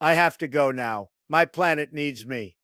I have to go now. My planet needs me.